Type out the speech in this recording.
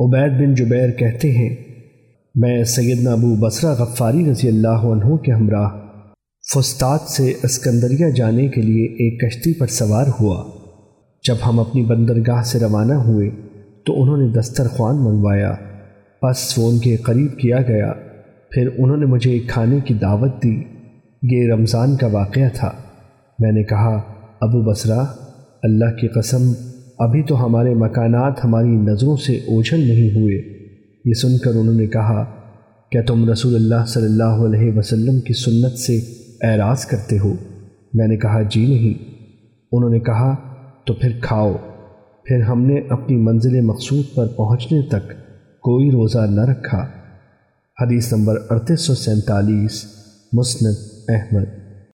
عبید بن جبیر کہتے ہیں، میں سیدنا ابو بصرہ غفاری رضی اللہ عنہ کے ہمراہ فستاد سے اسکندریہ جانے کے لیے ایک کشتی پر سوار ہوا۔ جب ہم اپنی بندرگاہ سے روانہ ہوئے تو انہوں نے دسترخوان منگوایا۔ پس وہ ان کے قریب کیا گیا۔ پھر انہوں نے مجھے کھانے کی دعوت دی۔ یہ رمضان کا واقعہ تھا۔ میں نے کہا، ابو بصرہ، اللہ کی قسم ابھی تو ہمارے مکانات ہماری نظروں سے اوجھل نہیں ہوئے۔ یہ سن کر انہوں نے کہا، کیا تم رسول اللہ صلی اللہ علیہ وسلم کی سنت سے اعراض کرتے ہو؟ میں نے کہا جی نہیں۔ انہوں نے کہا، تو پھر کھاؤ۔ پھر ہم نے اپنی منزل مقصود پر پہنچنے تک کوئی روزہ نہ رکھا۔ حدیث نمبر اڑتیس سو سینتالیس، مسند احمد۔